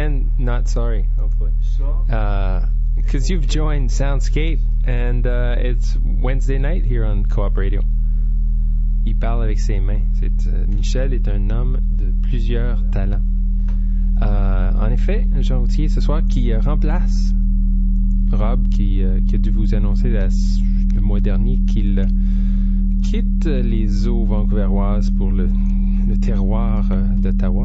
and not sorry, hopefully. Because you've joined Soundscape and uh, it's Wednesday night here on Co-op Radio. Il parle avec ses mains. Euh, Michel est un homme de plusieurs talents. Euh, en effet, Jean Routier ce soir qui euh, remplace Rob qui, euh, qui a dû vous annoncer la- le mois dernier qu'il quitte les eaux vancouveroises pour le, le terroir euh, d'Ottawa.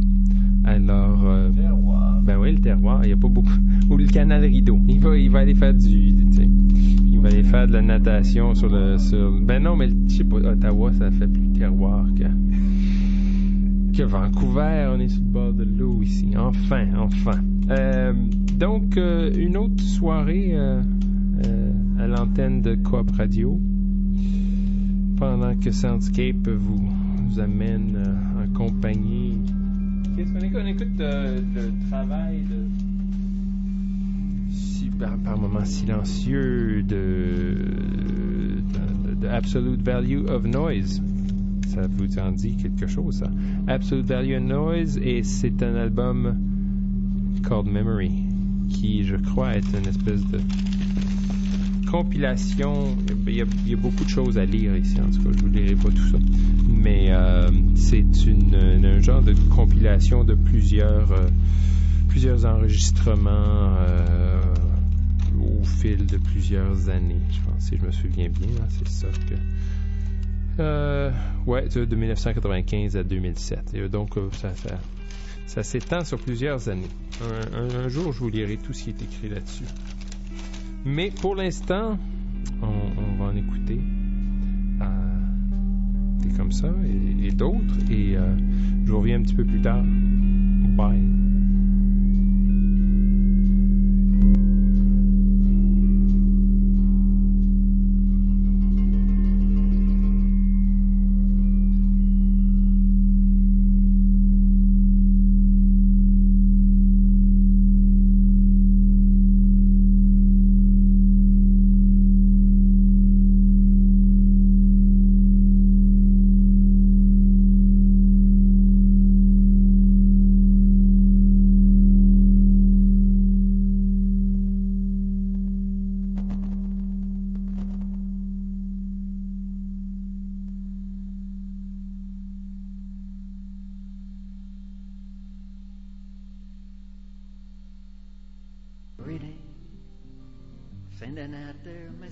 Alors, euh, terroir. Ben oui, le terroir, il n'y a pas beaucoup. Ou le canal rideau. Il va, il va aller faire du. il va aller faire de la natation sur le. Ben non, mais je sais pas, Ottawa, ça fait plus terroir que. que Vancouver. On est sur le bord de l'eau ici. Enfin, enfin. Euh, donc, euh, une autre soirée euh, à l'antenne de Coop Radio. Pendant que Soundscape vous, amène en compagnie Qu'est-ce qu'on écoute? On écoute le travail de. Si, par, moments silencieux de, de, de- de Absolute Value of Noise. Ça vous en dit quelque chose, ça? Absolute Value of Noise, et c'est un album called Memory, qui, je crois, est une espèce de compilation. Il y, a, beaucoup de choses à lire ici, en tout cas, je vous lirai pas tout ça. Mais euh, c'est un genre de compilation de plusieurs, euh, plusieurs enregistrements euh, au fil de plusieurs années. Je pense, si je me souviens bien, hein, c'est ça que. Euh, ouais, de de 1995 à 2007. Et donc, ça, s'étend sur plusieurs années. Un jour, je vous lirai tout ce qui est écrit là-dessus. Mais pour l'instant, on, va en écouter euh, des comme ça et, et d'autres. Et euh, je vous reviens un petit peu plus tard. Bye.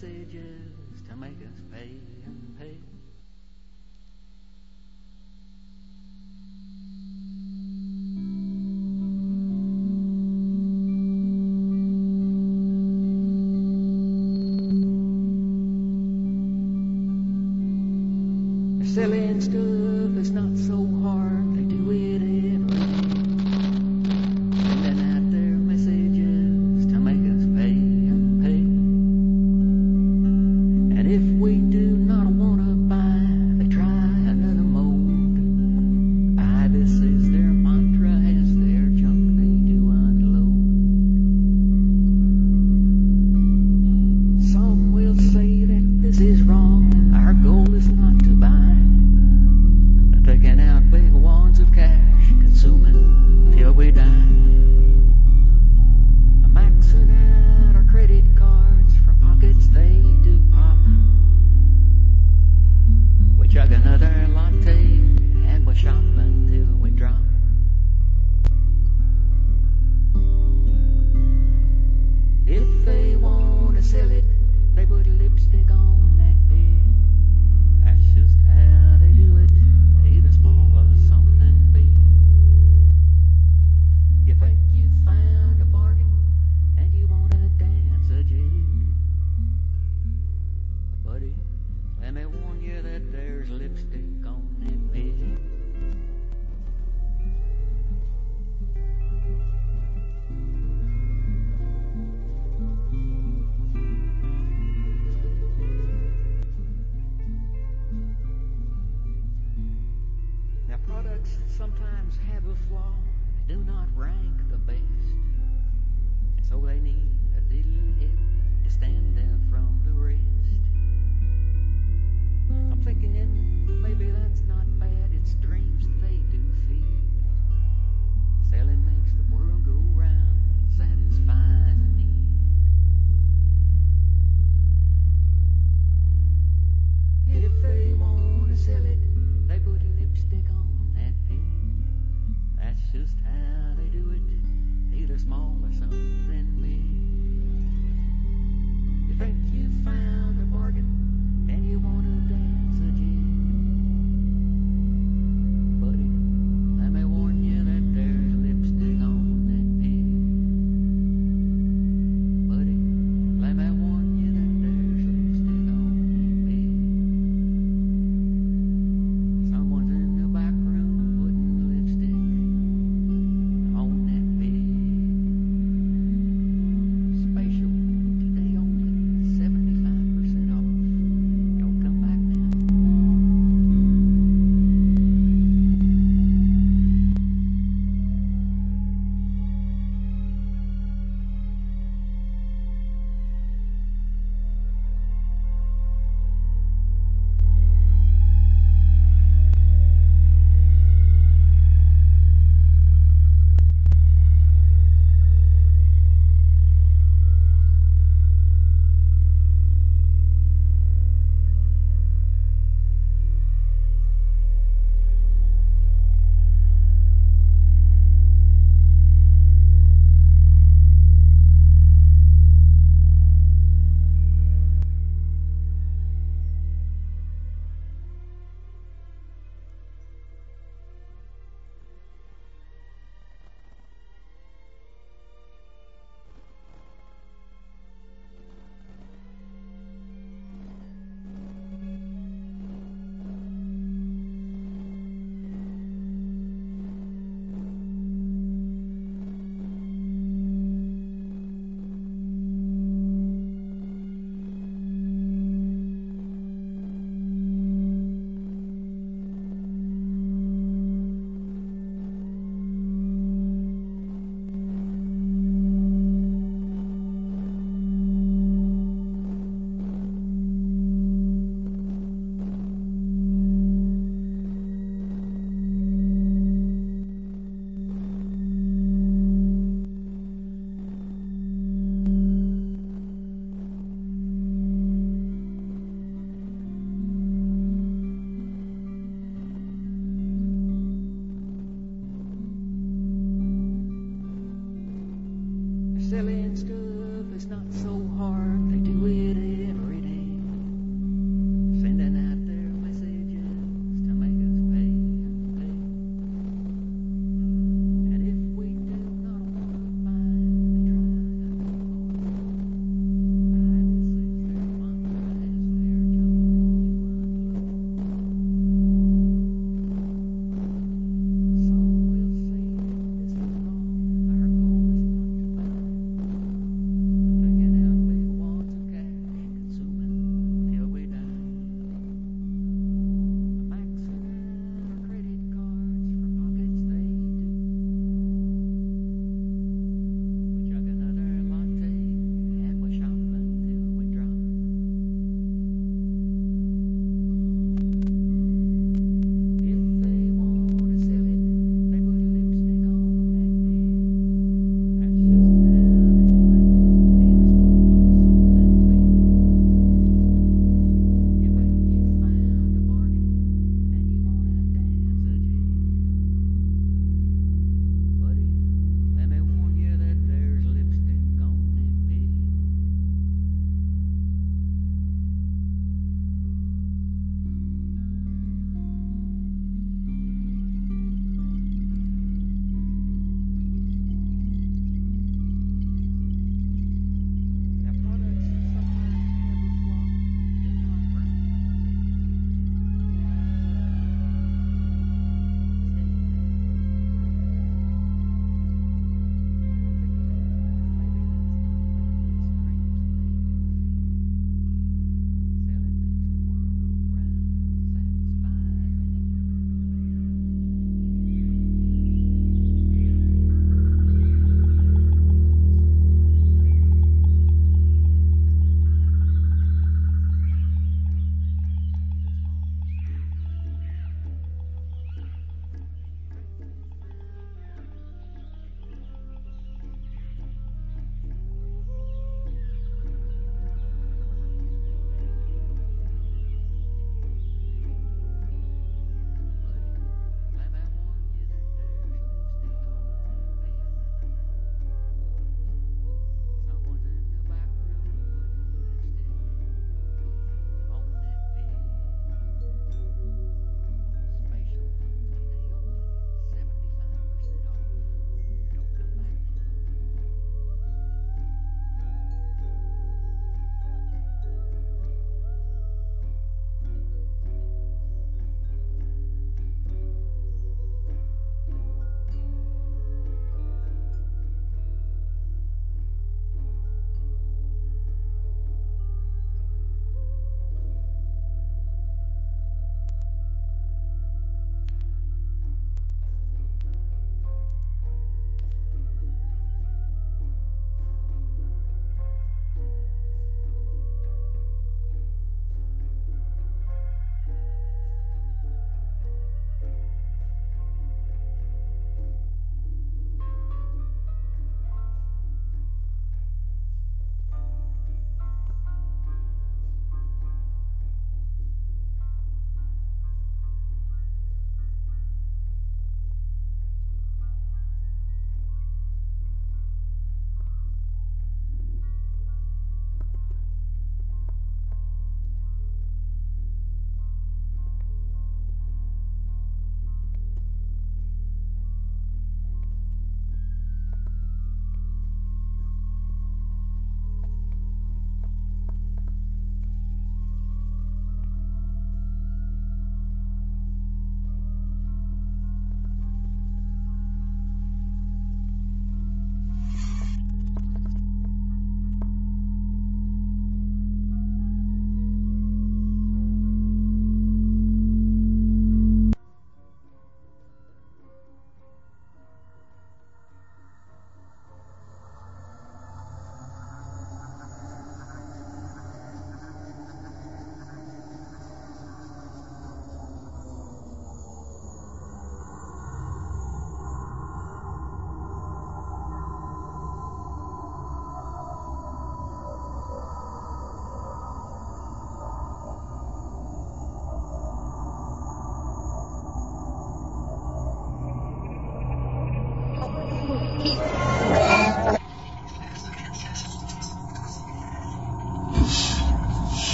Messages to make us pay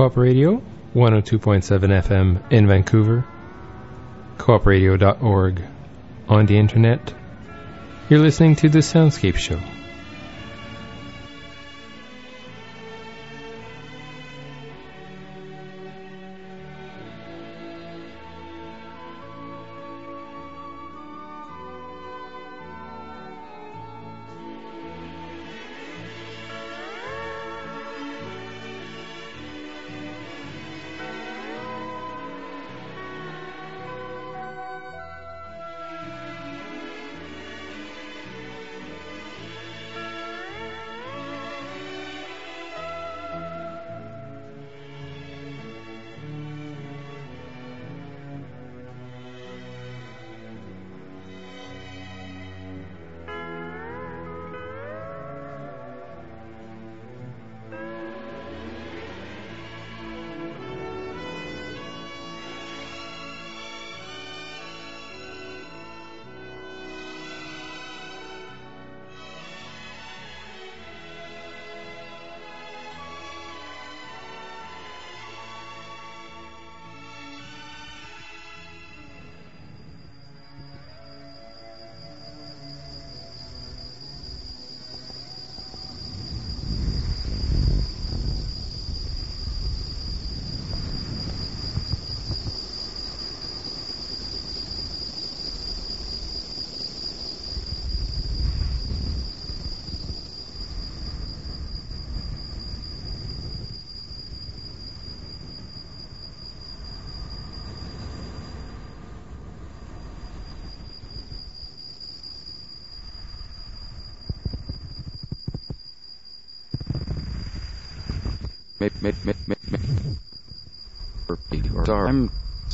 Co-op Radio, 102.7 FM in Vancouver, coopradio.org on the internet. You're listening to the Soundscape Show.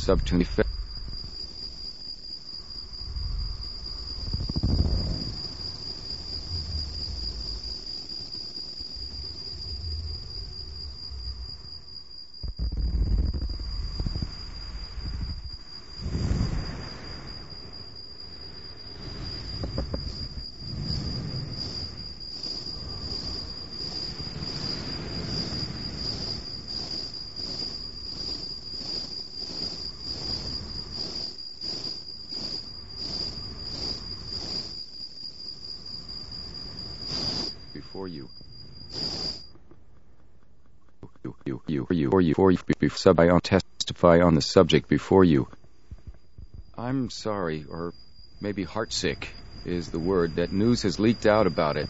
I'm sub 25. before you. You, you, you, you, or you, or you, be sub I testify on the subject before you. I'm sorry, or maybe heartsick is the word, that news has leaked out about it.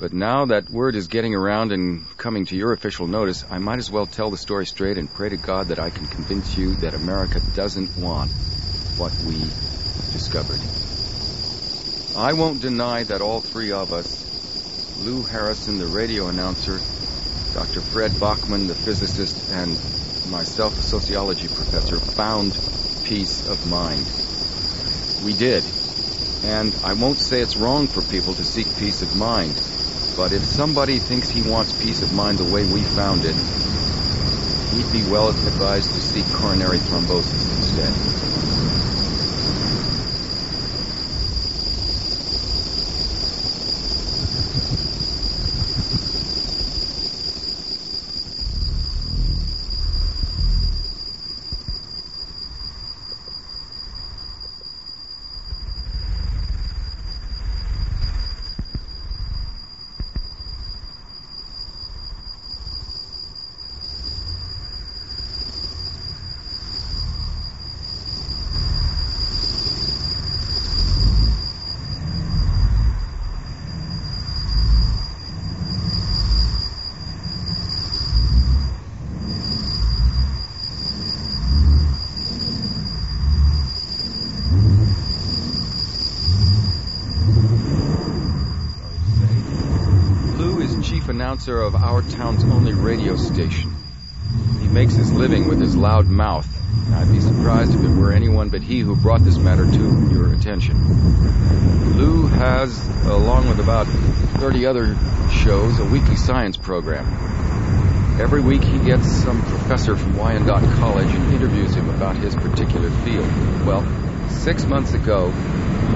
But now that word is getting around and coming to your official notice, I might as well tell the story straight and pray to God that I can convince you that America doesn't want what we discovered. I won't deny that all three of us Lou Harrison, the radio announcer, Dr. Fred Bockman, the physicist, and myself, a sociology professor, found peace of mind. We did. And I won't say it's wrong for people to seek peace of mind, but if somebody thinks he wants peace of mind the way we found it, he'd be well advised to seek coronary thrombosis instead. Lou is chief announcer of our town's only radio station. He makes his living with his loud mouth. I'd be surprised if it were anyone but he who brought this matter to your attention. Lou has, along with about 30 other shows, a weekly science program. Every week he gets some professor from Wyandotte College and interviews him about his particular field. Well, six months ago,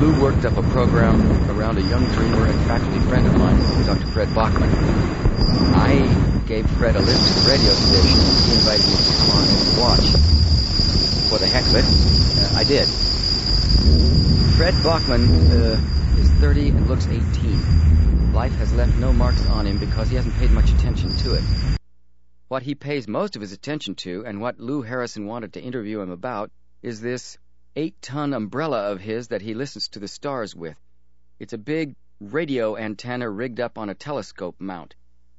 Lou worked up a program around a young dreamer and faculty friend of mine, Dr. Fred Bockman. I gave Fred a list of radio stations. He invited me to come on and watch. For the heck of it, uh, I did. Fred Bockman uh, is 30 and looks 18. Life has left no marks on him because he hasn't paid much attention to it. What he pays most of his attention to, and what Lou Harrison wanted to interview him about, is this eight ton umbrella of his that he listens to the stars with. It's a big radio antenna rigged up on a telescope mount.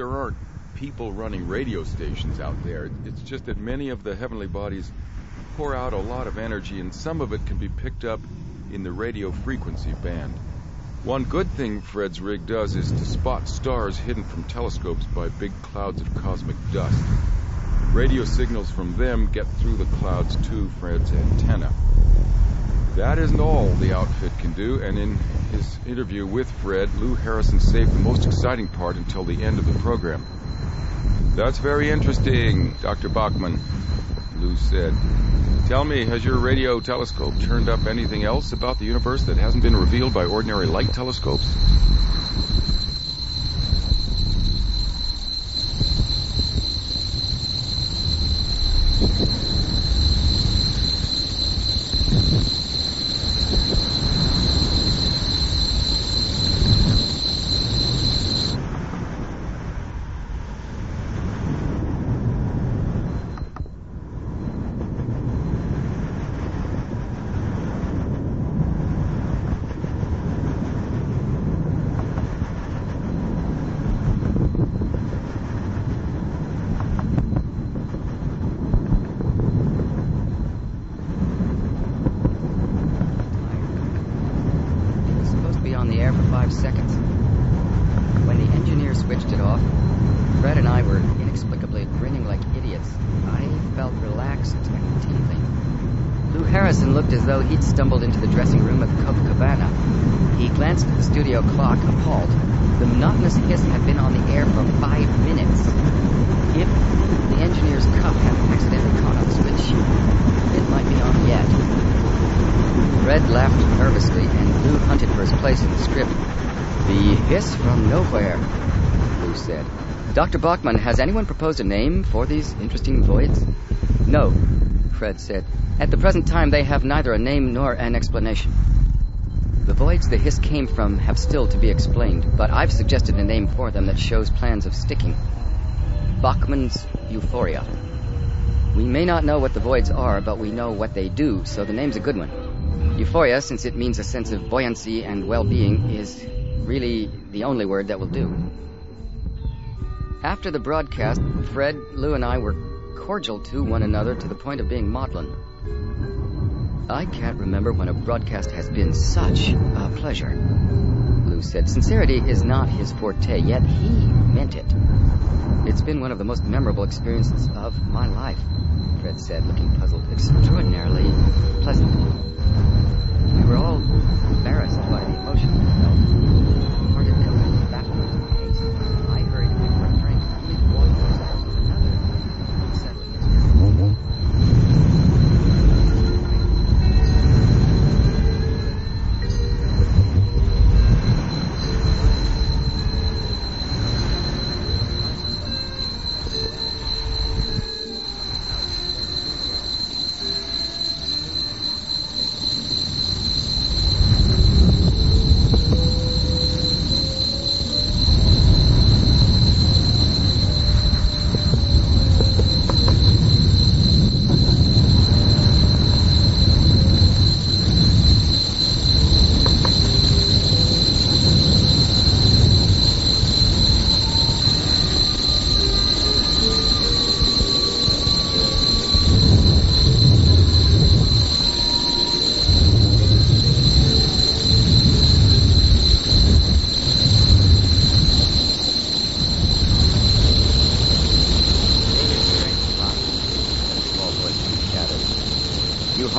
there aren't people running radio stations out there. It's just that many of the heavenly bodies pour out a lot of energy, and some of it can be picked up in the radio frequency band. One good thing Fred's rig does is to spot stars hidden from telescopes by big clouds of cosmic dust. Radio signals from them get through the clouds to Fred's antenna. That isn't all the outfit can do, and in his interview with Fred, Lou Harrison saved the most exciting part until the end of the program. That's very interesting, Dr. Bockman, Lou said. Tell me, has your radio telescope turned up anything else about the universe that hasn't been revealed by ordinary light telescopes? It was supposed to be on the air for five seconds. When the engineer switched it off, Fred and I were inexplicably grinning like idiots. I felt relaxed and tingling. Lou Harrison looked as though he'd stumbled into the dressing room at the Copacabana. He glanced at the studio clock, appalled. The monotonous hiss had been on the air for five minutes. If the engineer's cup hadn't accidentally caught on the switch, it might be on yet. Fred laughed nervously, and Lou hunted for his place in the script. The hiss from nowhere, Lou said. Dr. Bockman, has anyone proposed a name for these interesting voids? No, Fred said. At the present time, they have neither a name nor an explanation. The voids the hiss came from have still to be explained, but I've suggested a name for them that shows plans of sticking. Bockman's Euphoria. We may not know what the voids are, but we know what they do, so the name's a good one. Euphoria, since it means a sense of buoyancy and well-being, is really the only word that will do. After the broadcast, Fred, Lou, and I were cordial to one another to the point of being maudlin. I can't remember when a broadcast has been such a pleasure. Lou said sincerity is not his forte, yet he meant it. It's been one of the most memorable experiences of my life, Fred said, looking puzzled. Extraordinarily pleasant. We were all embarrassed by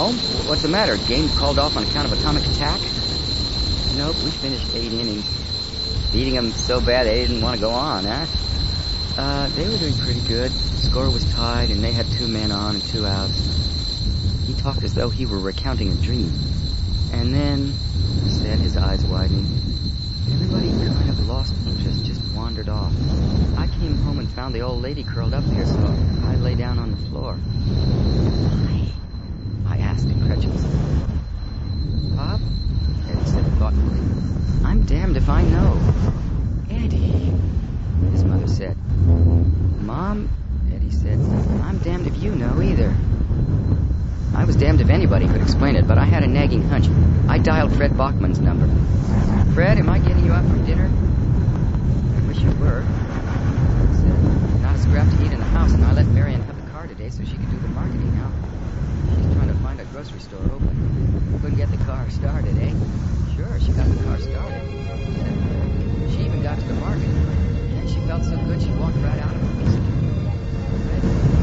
home? What's the matter? Game called off on account of atomic attack? Nope, we finished eight innings. Beating them so bad they didn't want to go on, huh? Uh, they were doing pretty good. Score was tied, and they had two men on and two outs. He talked as though he were recounting a dream. And then, he said, his eyes widening, everybody kind of lost interest, just wandered off. I came home and found the old lady curled up there, so I lay down on the floor. I asked incredulously. Pop? Eddie said thoughtfully. I'm damned if I know. Eddie, his mother said. Mom, Eddie said, I'm damned if you know either. I was damned if anybody could explain it, but I had a nagging hunch. I dialed Fred Bockman's number. Fred, am I getting you up from dinner? I wish you were. Fred said, Not a scrap to eat in the house, and I let Marion have the car today so she could do the marketing now. She's trying to find a grocery store open. Couldn't get the car started, eh? Sure, she got the car started. She even got to the market. And she felt so good she walked right out of the it.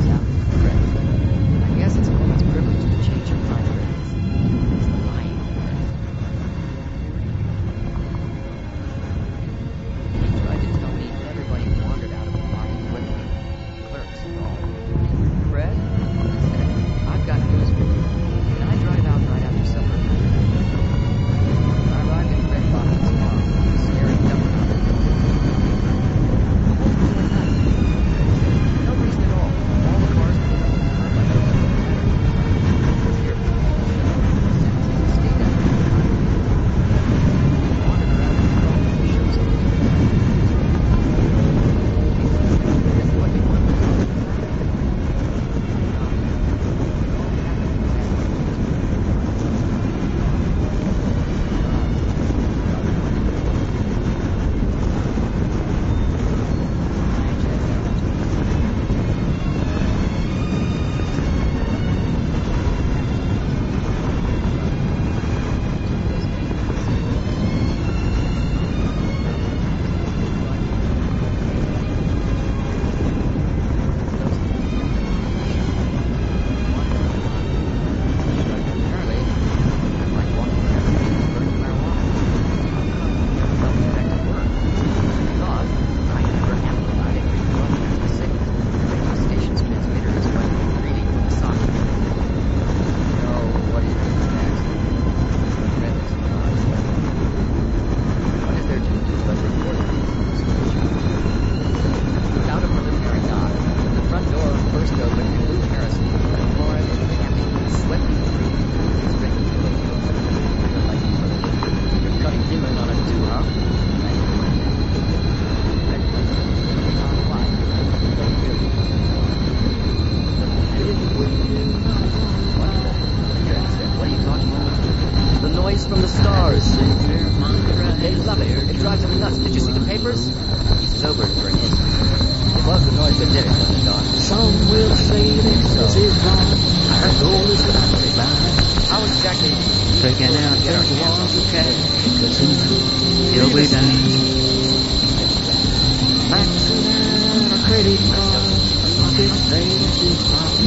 Out our credit cards. Pocket savings is hard.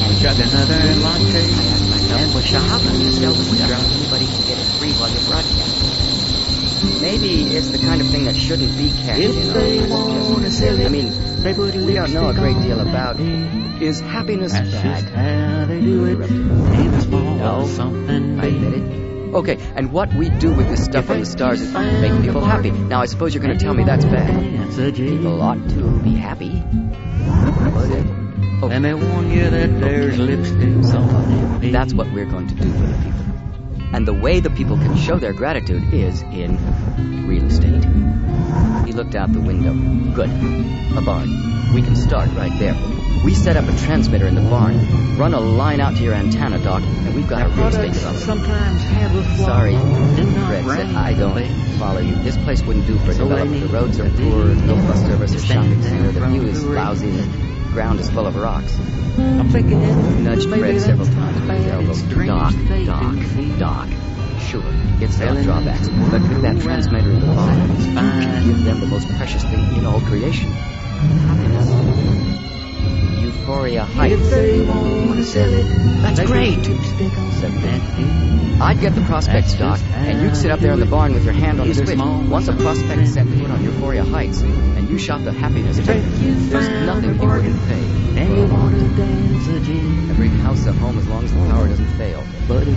And chug another latte. And we're shopping. Anybody can get it free while you're broadcasting. Maybe it's the kind of thing that shouldn't be cashed If in they on. sell it, I mean, they we don't know a great deal about it. is happiness bad? how they do it. Ain't small No. something I admit it. Okay, and what we do with this stuff from the stars is make people happy. Now, I suppose you're going to tell me that's bad. People ought to be happy. Oh, Let me warn you that there's lipstick on it. That's what we're going to do for the people. And the way the people can show their gratitude is in real estate. He looked out the window. Good. A barn. We can start right there. We set up a transmitter in the barn, run a line out to your antenna, Doc, and we've got a real estate development. sometimes have a flaw. Sorry, not Fred said, I don't follow you. This place wouldn't do for So development. The roads are poor, no bus service or shopping center. The view is lousy, the ground is full of rocks. I'm thinking Nudged maybe Fred several times with his elbow. Doc, Doc. Doc. Sure, it's got drawbacks, but with that transmitter in the barn, you can give them the most precious thing in all creation. Euphoria Heights. If they wanna sell it, That's great, put lipstick on said that. I'd get the prospect That's stock, and you'd sit up there in the barn with your hand on the switch. Once a prospect set foot on Euphoria Heights, and you shot the happiness ticket, there's nothing he wouldn't pay. And you wanna dance again. Every house a home as long as the power doesn't fail. Buddy,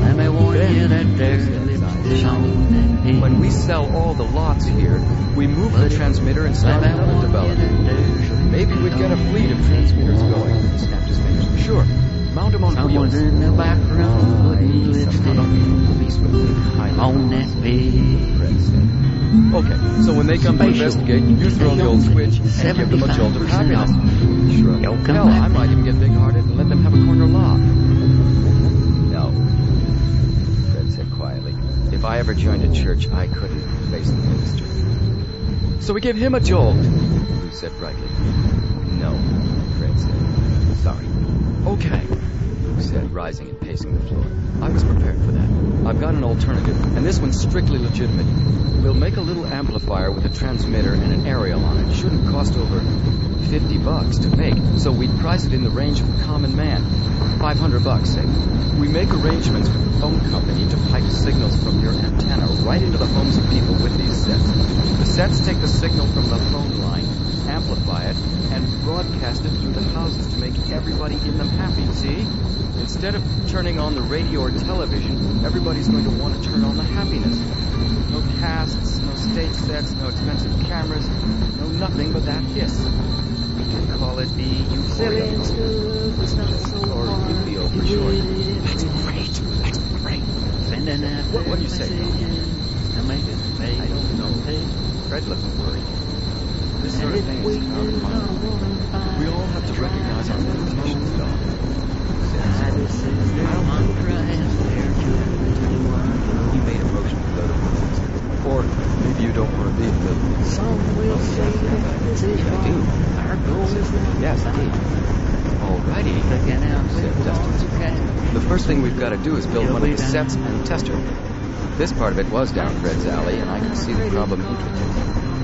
let me warn you that there's lipstick on that hill. When we sell all the lots here, we move the transmitter and start another development. Maybe we'd get a fleet of transmitters going. His fingers. Sure, mount them on Someone's wheels. in the back room putting Some lipstick police would be highly on that said. Okay, so when they come to investigate, you throw the old switch and give them a jolt of happiness. Come Hell, back. I might even get big-hearted and let them have a corner lot. No, Fred said quietly. If I ever joined a church, I couldn't face the minister. So we give him a jolt. Lou said brightly. No, Sorry. Okay. Lou said, rising and pacing the floor. I was prepared for that. I've got an alternative, and this one's strictly legitimate. We'll make a little amplifier with a transmitter and an aerial on it. Shouldn't cost over 50 bucks to make, so we'd price it in the range of the common man. 500 bucks, say. We make arrangements with the phone company to pipe signals from your antenna right into the homes of people with these sets. The sets take the signal from the phone line, amplify it, broadcast it through the houses to make everybody in them happy, see? Instead of turning on the radio or television, everybody's going to want to turn on the happiness. No casts, no stage sets, no expensive cameras, no nothing but that hiss. We can call it the Euphoria Silly stuff, it's not so or to for short. That's great. That's great. What- what do you say, Tom? messages to make it pay. I don't know. Fred worried. This sort of thing we is our do fun. wanna We all have to recognize our limitations, though. I just said their mantra has their children. He made a motion to go to Or maybe you don't want to be a villain. Some will say that this is I do. wrong. Our goal is not Yes, to indeed. Alrighty. Said with Dustin. lots. The first thing we've got to do is build one of the sets and test her. This part of it was down Fred's alley, and I could see the problem.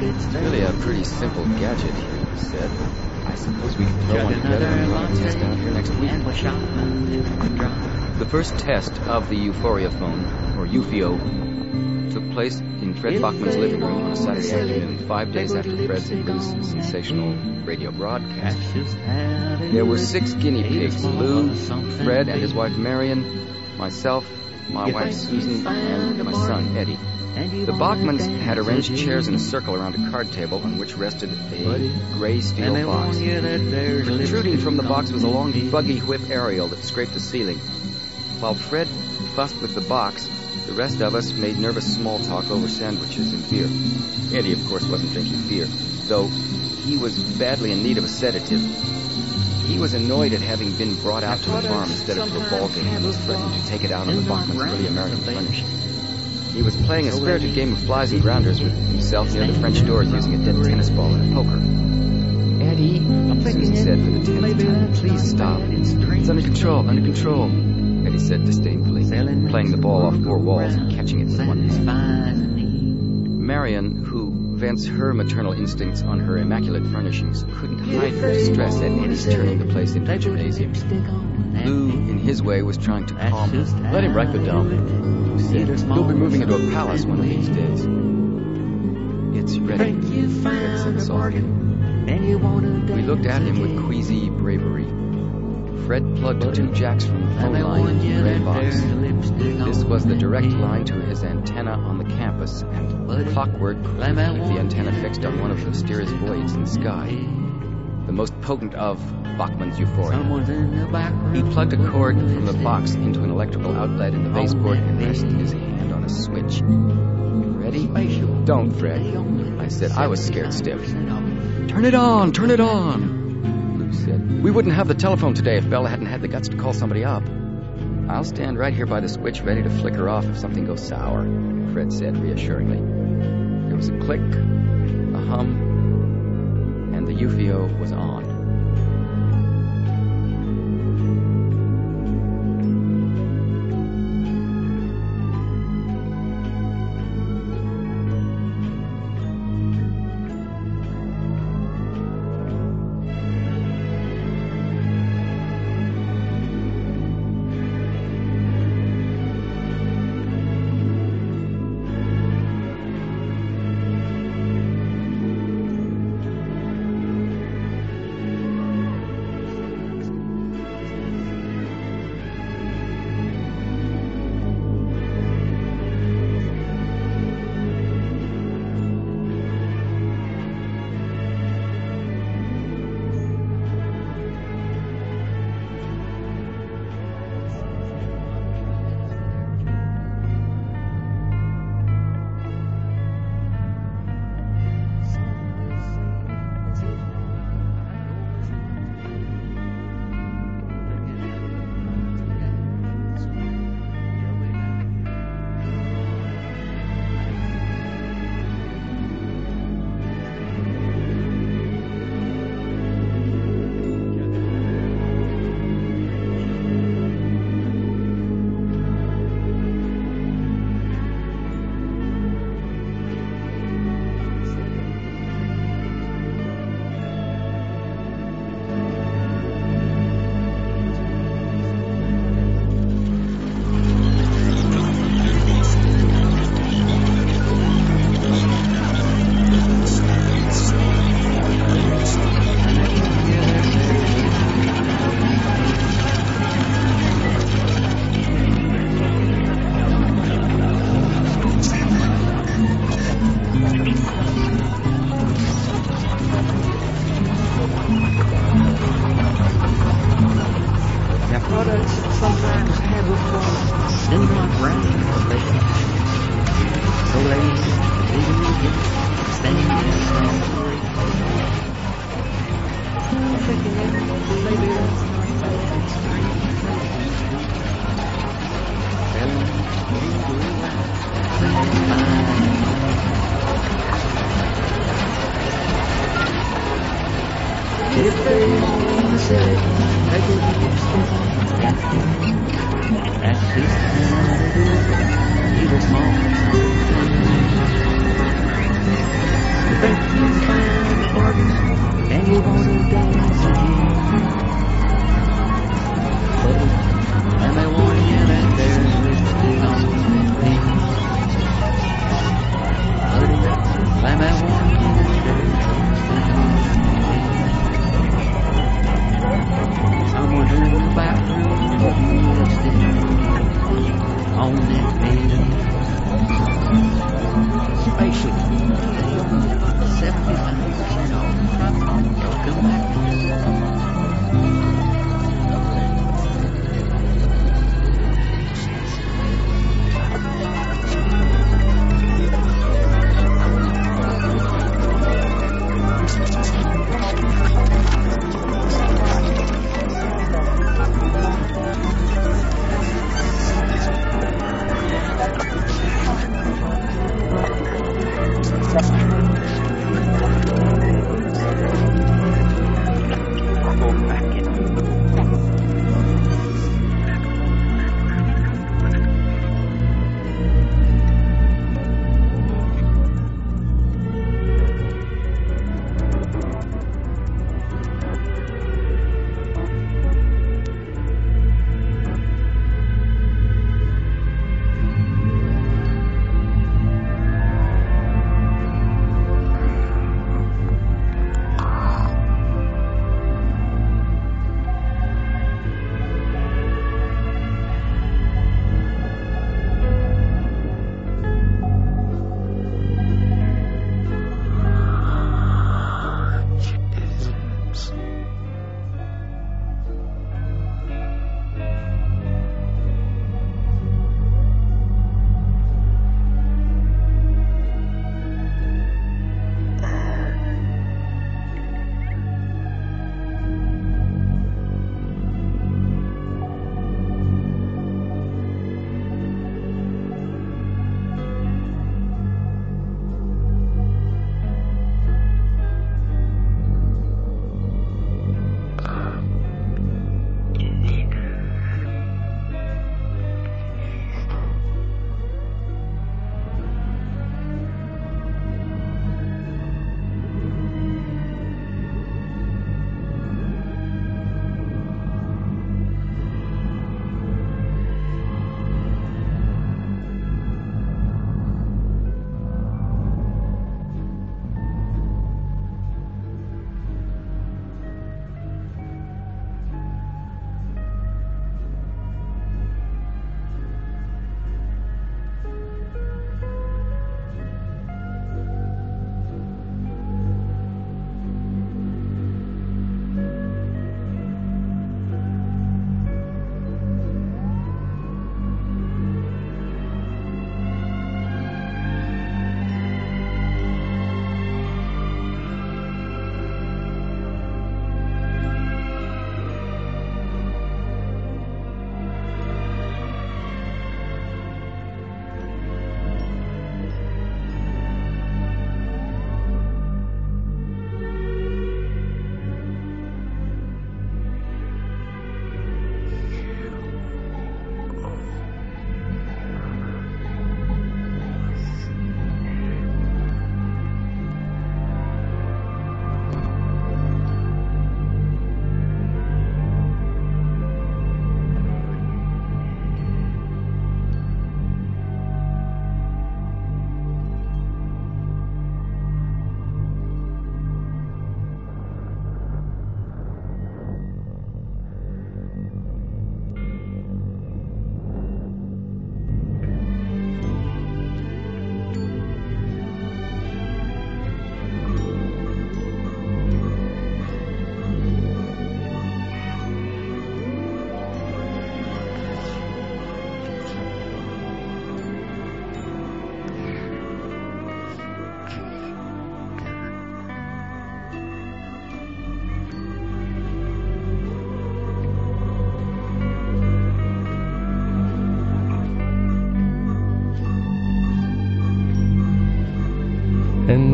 It's really a pretty simple gadget, he said. I suppose we could throw one together and run a test down here next week. And we're shopping uh, if we drive. The first test of the Euphoria phone, or Euphio, took place in Fred Bockman's living room on a Saturday afternoon, five days after Fred's and Lou's sensational radio broadcast. That's just how they There were six guinea pigs Lou, Fred, and his wife Marion, myself, my wife Susan, and my son Eddie. The Bockmans had arranged chairs in a circle around a card table on which rested a gray steel box. warn you that there's Protruding from the box was a long buggy whip aerial that scraped the ceiling. While Fred fussed with the box, the rest of us made nervous small talk over sandwiches and beer. Eddie, of course, wasn't drinking beer, though he was badly in need of a sedative. He was annoyed at having been brought out to the farm instead of to a ball game and was threatening to take it out on the Bockman's really American furnish. He was playing a spirited game of flies and grounders with himself near the French doors using a dead tennis ball and a poker. Eddie, Susan said for the tenth time, please stop. It's under control, under control. Eddie said disdainfully, playing the ball off four walls and catching it with one hand. Marion, who vents her maternal instincts on her immaculate furnishings, couldn't hide her distress at Eddie's turning the place into a gymnasium. Lou, in his way, was trying to calm her. Let him write the dump. He said, You'll be moving into a palace one of these days. It's ready, Fred said softly. We looked at him with queasy bravery. Fred plugged two jacks from the phone line into the gray box. This was the direct line to his antenna on the campus, and clockwork keep the antenna fixed on one of the mysterious voids in the sky. The most potent of Bockman's euphoria. He plugged a cord from the box into an electrical outlet in the baseboard and rested his hand on a switch. Ready? Don't, Fred. I said. I was scared stiff. Turn it on, turn it on. Lou said. We wouldn't have the telephone today if Bella hadn't had the guts to call somebody up. I'll stand right here by the switch ready to flicker off if something goes sour, Fred said reassuringly. There was a click, a hum, Euphio was on.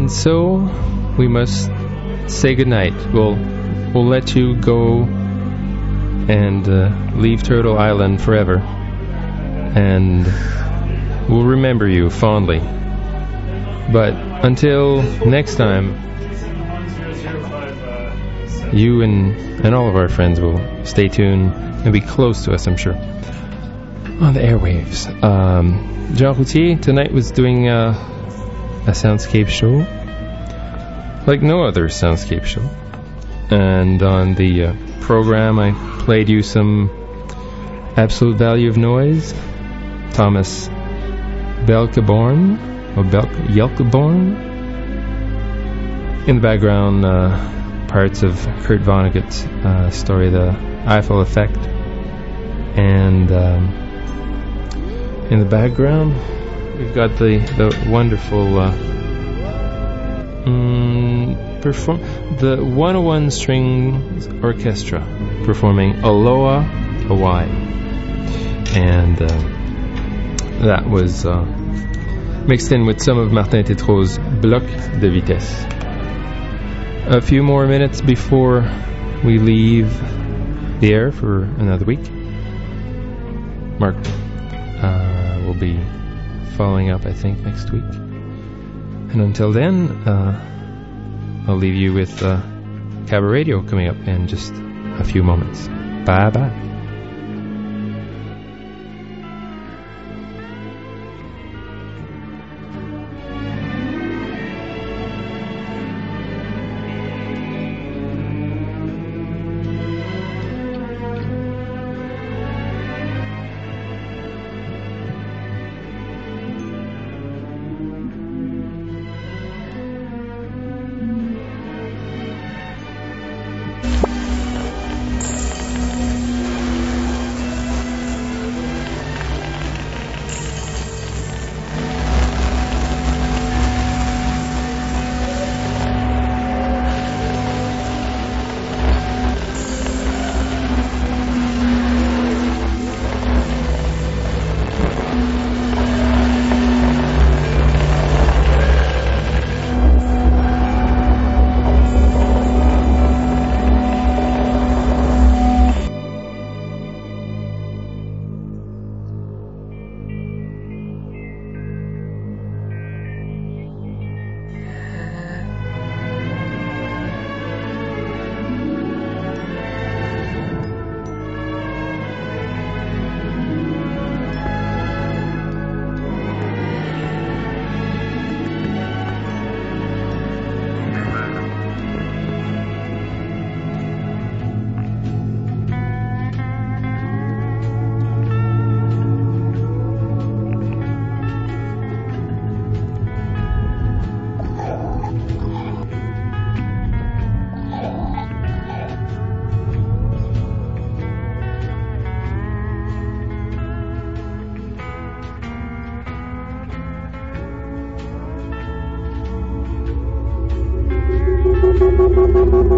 And so we must say goodnight. We'll we'll let you go and uh, leave Turtle Island forever. And we'll remember you fondly. But until next time, you and, and all of our friends will stay tuned and be close to us, I'm sure, on the airwaves. Um, Jean Routhier tonight was doing uh, a soundscape show like no other soundscape show. And on the uh, program, I played you some Absolute Value of Noise, Thomas Belkeborn, or Bel- Bjelkeborn. In the background, uh, parts of Kurt Vonnegut's uh, story, The Eiffel Effect. And um, in the background, we've got the, the wonderful uh, mm, perform the 101 Strings Orchestra performing Aloha Hawaii. And uh, that was uh, mixed in with some of Martin Tétreault's Bloc de Vitesse. A few more minutes before we leave the air for another week. Mark uh, will be following up, I think, next week. And until then, uh, I'll leave you with uh, Cabaret Radio coming up in just a few moments. Bye bye.